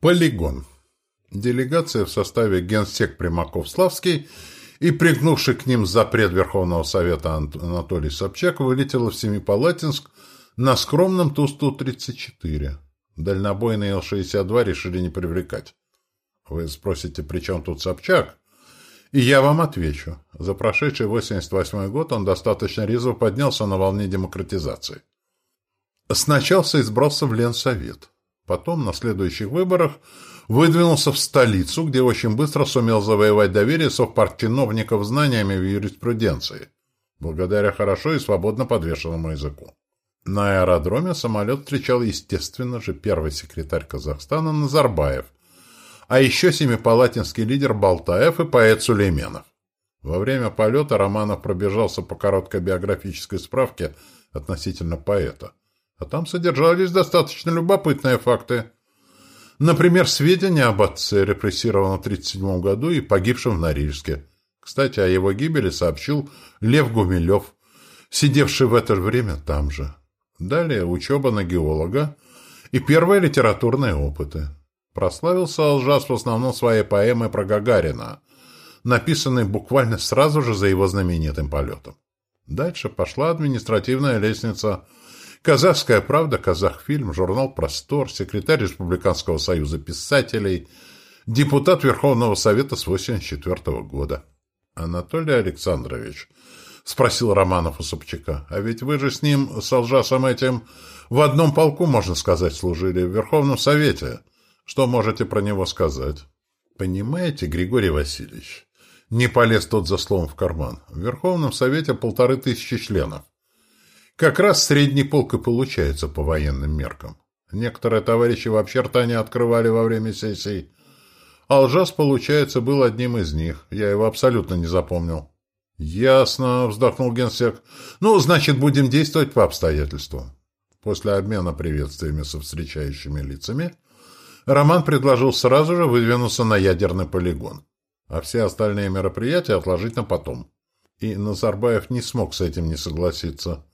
Полигон. Делегация в составе генсек Примаков-Славский и пригнувший к ним запред Верховного Совета Анатолий Собчак вылетела в Семипалатинск на скромном Ту-134. Дальнобойный Л-62 решили не привлекать. Вы спросите, при чем тут Собчак? И я вам отвечу. За прошедший 88 год он достаточно резво поднялся на волне демократизации. Сначала избрался в Ленсовет. Потом, на следующих выборах, выдвинулся в столицу, где очень быстро сумел завоевать доверие совпартиновников знаниями в юриспруденции, благодаря хорошо и свободно подвешенному языку. На аэродроме самолет встречал, естественно же, первый секретарь Казахстана Назарбаев, а еще семипалатинский лидер Балтаев и поэт Сулейменов. Во время полета Романов пробежался по короткой биографической справке относительно поэта а там содержались достаточно любопытные факты. Например, сведения об отце, репрессированном в 1937 году и погибшем в Норильске. Кстати, о его гибели сообщил Лев Гумилев, сидевший в это время там же. Далее учеба на геолога и первые литературные опыты. Прославился Алжас в основном своей поэмой про Гагарина, написанной буквально сразу же за его знаменитым полетом. Дальше пошла административная лестница – Казахская правда, Казахфильм, журнал «Простор», секретарь Республиканского союза писателей, депутат Верховного Совета с 84 года. Анатолий Александрович, спросил Романов у Собчака, а ведь вы же с ним, с Алжасом этим, в одном полку, можно сказать, служили, в Верховном Совете. Что можете про него сказать? Понимаете, Григорий Васильевич, не полез тот за словом в карман. В Верховном Совете полторы тысячи членов. Как раз средний полк и получается по военным меркам. Некоторые товарищи вообще рта не открывали во время сессий. Алжас, получается, был одним из них. Я его абсолютно не запомнил. «Ясно», — вздохнул генсек. «Ну, значит, будем действовать по обстоятельствам». После обмена приветствиями со встречающими лицами Роман предложил сразу же выдвинуться на ядерный полигон, а все остальные мероприятия отложить на потом. И Назарбаев не смог с этим не согласиться.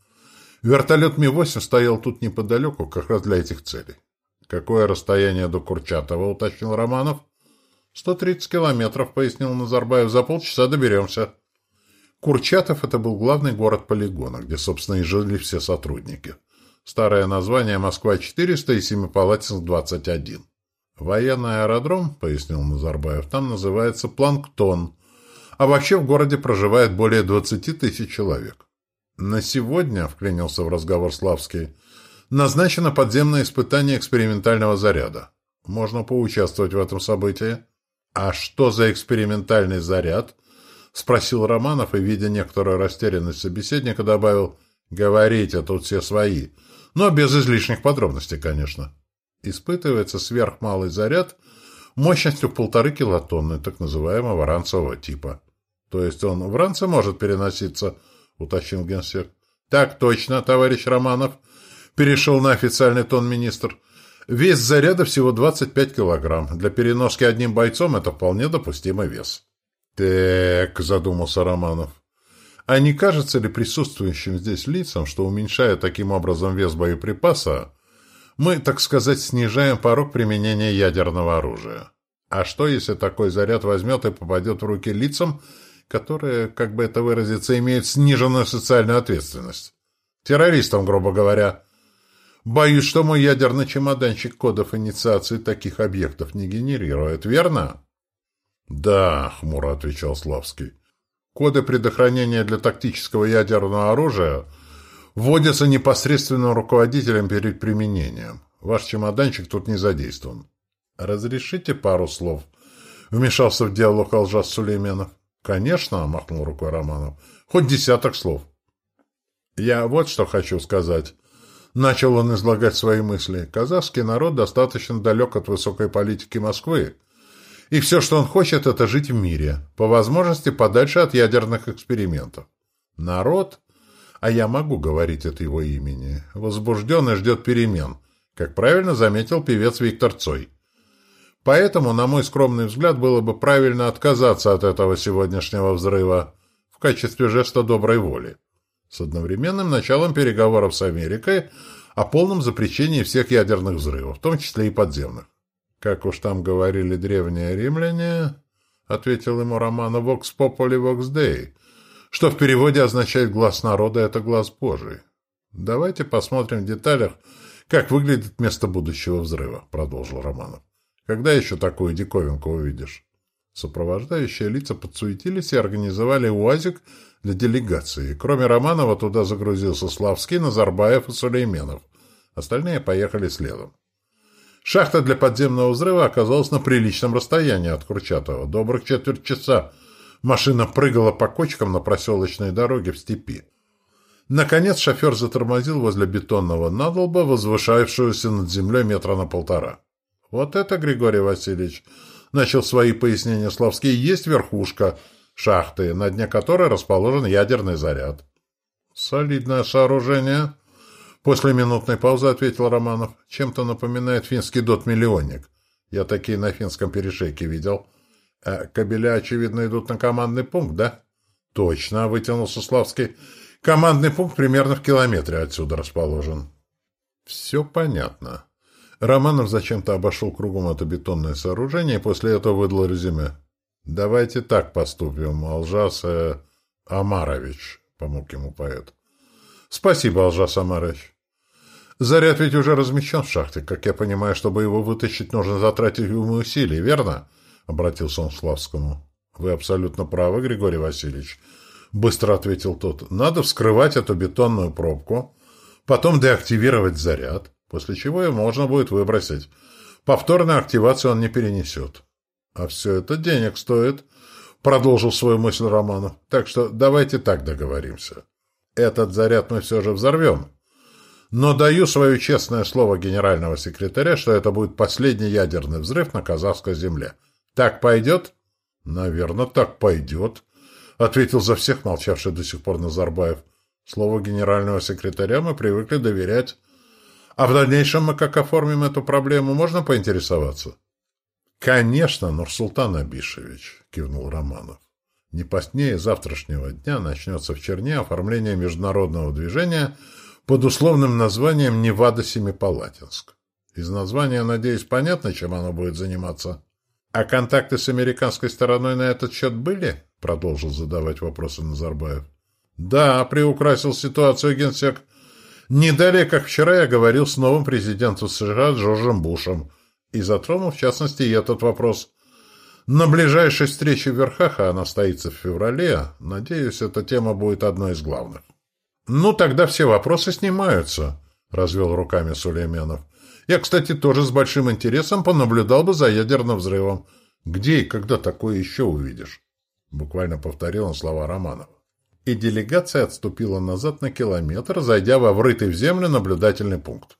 Вертолет Ми-8 стоял тут неподалеку, как раз для этих целей. «Какое расстояние до Курчатова?» — уточнил Романов. «Сто тридцать километров», — пояснил Назарбаев. «За полчаса доберемся». Курчатов — это был главный город полигона, где, собственно, и жили все сотрудники. Старое название «Москва-400» и «Семипалатинск-21». «Военный аэродром», — пояснил Назарбаев, — «там называется Планктон, а вообще в городе проживает более 20 тысяч человек». «На сегодня», — вклинился в разговор Славский, — «назначено подземное испытание экспериментального заряда. Можно поучаствовать в этом событии». «А что за экспериментальный заряд?» — спросил Романов и, видя некоторую растерянность собеседника, добавил «Говорите, тут все свои, но без излишних подробностей, конечно». Испытывается сверхмалый заряд мощностью полторы килотонны, так называемого ранцевого типа. То есть он в ранце может переноситься — уточнил генсек. — Так точно, товарищ Романов, — перешел на официальный тон министр. — Вес заряда всего 25 килограмм. Для переноски одним бойцом это вполне допустимый вес. — Так, — задумался Романов. — А не кажется ли присутствующим здесь лицам, что, уменьшая таким образом вес боеприпаса, мы, так сказать, снижаем порог применения ядерного оружия? А что, если такой заряд возьмет и попадет в руки лицам, которые, как бы это выразиться, имеют сниженную социальную ответственность. Террористам, грубо говоря. Боюсь, что мой ядерный чемоданчик кодов инициации таких объектов не генерирует, верно? Да, хмуро отвечал Славский. Коды предохранения для тактического ядерного оружия вводятся непосредственным руководителем перед применением. Ваш чемоданчик тут не задействован. Разрешите пару слов? Вмешался в диалог Алжас Сулейменов. «Конечно», — махнул рукой Романов, — «хоть десяток слов». «Я вот что хочу сказать». Начал он излагать свои мысли. Казахский народ достаточно далек от высокой политики Москвы. И все, что он хочет, это жить в мире, по возможности подальше от ядерных экспериментов. Народ, а я могу говорить от его имени, возбужден и ждет перемен, как правильно заметил певец Виктор Цой. Поэтому, на мой скромный взгляд, было бы правильно отказаться от этого сегодняшнего взрыва в качестве жеста доброй воли с одновременным началом переговоров с Америкой о полном запрещении всех ядерных взрывов, в том числе и подземных. Как уж там говорили древние римляне, — ответил ему Романа, — «вокс попули, вокс дей», что в переводе означает «глаз народа» — это глаз Божий. Давайте посмотрим в деталях, как выглядит место будущего взрыва, — продолжил Романов. Когда еще такую диковинку увидишь? Сопровождающие лица подсуетились и организовали УАЗик для делегации. Кроме Романова туда загрузился Славский, Назарбаев и Сулейменов. Остальные поехали следом. Шахта для подземного взрыва оказалась на приличном расстоянии от Курчатова. Добрых четверть часа машина прыгала по кочкам на проселочной дороге в степи. Наконец шофер затормозил возле бетонного надолба, возвышавшегося над землей метра на полтора. «Вот это, Григорий Васильевич!» — начал свои пояснения Славский. «Есть верхушка шахты, на дне которой расположен ядерный заряд». «Солидное сооружение», После минутной паузы ответил Романов. Чем-то напоминает финский дот-миллионник. Я такие на финском перешейке видел. А кабеля, очевидно, идут на командный пункт, да? Точно, вытянулся Славский. Командный пункт примерно в километре отсюда расположен. Все понятно. Романов зачем-то обошел кругом это бетонное сооружение и после этого выдал резюме. «Давайте так поступим, Алжас э, Амарович», — помог ему поэт. «Спасибо, Алжас Амарович. Заряд ведь уже размещен в шахте. Как я понимаю, чтобы его вытащить, нужно затратить ему усилий, верно? — обратился он к Славскому. — Вы абсолютно правы, Григорий Васильевич. Быстро ответил тот. — Надо вскрывать эту бетонную пробку, потом деактивировать заряд, после чего его можно будет выбросить. Повторную активацию он не перенесет. — А все это денег стоит, — продолжил свою мысль Романов. — Так что давайте так договоримся. Этот заряд мы все же взорвем. — но даю свое честное слово генерального секретаря, что это будет последний ядерный взрыв на казахской земле. Так пойдет? — Наверное, так пойдет, — ответил за всех молчавший до сих пор Назарбаев. Слово генерального секретаря мы привыкли доверять. А в дальнейшем мы как оформим эту проблему, можно поинтересоваться? — Конечно, Нурсултан Абишевич, — кивнул Романов. Не позднее завтрашнего дня начнется в Черне оформление международного движения — под условным названием Невада-Семипалатинск. Из названия, надеюсь, понятно, чем оно будет заниматься. А контакты с американской стороной на этот счет были? Продолжил задавать вопросы Назарбаев. Да, приукрасил ситуацию генсек. Не далее, как вчера я говорил с новым президентом США Джорджем Бушем и затронул, в частности, и этот вопрос. На ближайшей встрече в Верхах, а она состоится в феврале, надеюсь, эта тема будет одной из главных. «Ну, тогда все вопросы снимаются», — развел руками Сулейменов. «Я, кстати, тоже с большим интересом понаблюдал бы за ядерным взрывом. Где и когда такое еще увидишь?» Буквально повторил он слова Романова. И делегация отступила назад на километр, зайдя во врытый в землю наблюдательный пункт.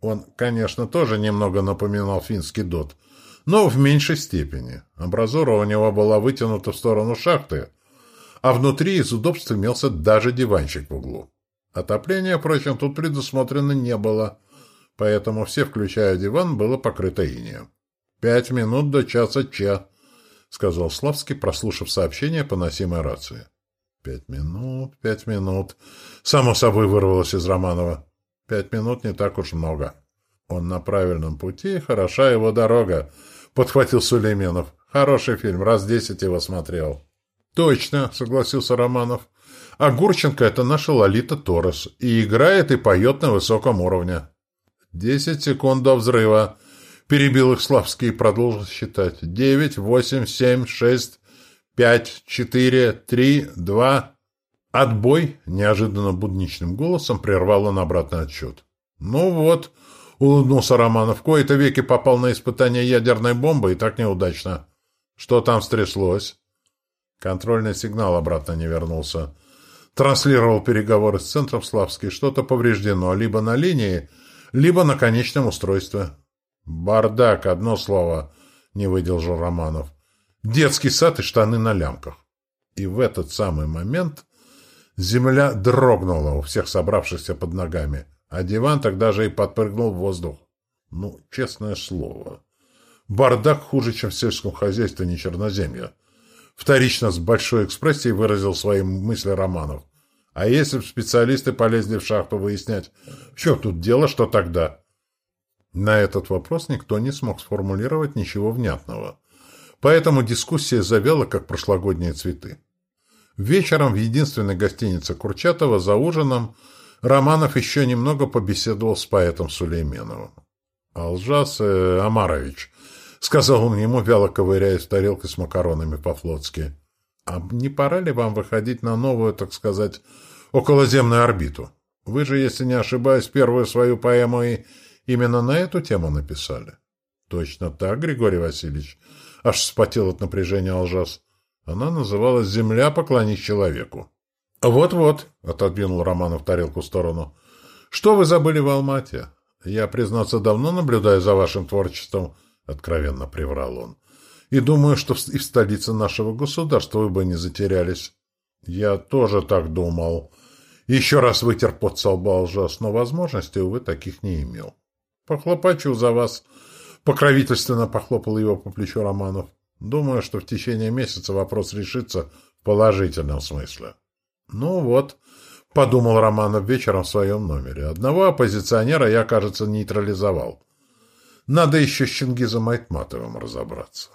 Он, конечно, тоже немного напоминал финский дот, но в меньшей степени. Амбразура у него была вытянута в сторону шахты, а внутри из удобств имелся даже диванчик в углу. Отопления, впрочем, тут предусмотрено не было, поэтому все, включая диван, было покрыто инеем. «Пять минут до часа ча», — сказал Славский, прослушав сообщение по носимой рации. «Пять минут, пять минут», — само собой вырвалось из Романова. «Пять минут не так уж много». «Он на правильном пути, хороша его дорога», — подхватил Сулейменов. «Хороший фильм, раз десять его смотрел». «Точно», — согласился Романов. «А Гурченко — это наша Лолита Торрес, и играет и поет на высоком уровне». «Десять секунд до взрыва», — перебил их Славский и продолжил считать. «Девять, восемь, семь, шесть, пять, четыре, три, два...» «Отбой!» — неожиданно будничным голосом прервал он обратный отсчет. «Ну вот», — улыбнулся Романов, — «кои-то веки попал на испытание ядерной бомбы и так неудачно. Что там стряслось?» Контрольный сигнал обратно не вернулся. Транслировал переговоры с центром Славский. Что-то повреждено либо на линии, либо на конечном устройстве. «Бардак, одно слово», — не выдержал Романов. «Детский сад и штаны на лямках». И в этот самый момент земля дрогнула у всех собравшихся под ногами, а диван тогда же и подпрыгнул в воздух. Ну, честное слово. Бардак хуже, чем в сельском хозяйстве не черноземья. Вторично с большой экспрессией выразил свои мысли Романов. А если бы специалисты полезли в шахту выяснять, в чем тут дело, что тогда? На этот вопрос никто не смог сформулировать ничего внятного. Поэтому дискуссия завяла, как прошлогодние цветы. Вечером в единственной гостинице Курчатова за ужином Романов еще немного побеседовал с поэтом Сулейменовым. «Алжас э, Амарович», — сказал он ему, вяло ковыряясь тарелкой с макаронами по-флотски, «а не пора ли вам выходить на новую, так сказать, околоземную орбиту? Вы же, если не ошибаюсь, первую свою поэму и именно на эту тему написали». «Точно так, Григорий Васильевич», — аж вспотел от напряжения Алжас. Она называлась «Земля поклонись человеку». «Вот-вот», — отодвинул Романов тарелку в сторону. «Что вы забыли в Алмате? Я, признаться, давно наблюдаю за вашим творчеством», — откровенно приврал он. «И думаю, что и в столице нашего государства вы бы не затерялись». «Я тоже так думал». Еще раз вытер под со лба но возможностей, увы, таких не имел. «Похлопочу за вас», — покровительственно похлопал его по плечу Романов. Думаю, что в течение месяца вопрос решится в положительном смысле. Ну вот, подумал Романов вечером в своем номере. Одного оппозиционера я, кажется, нейтрализовал. Надо еще с Чингизом Айтматовым разобраться.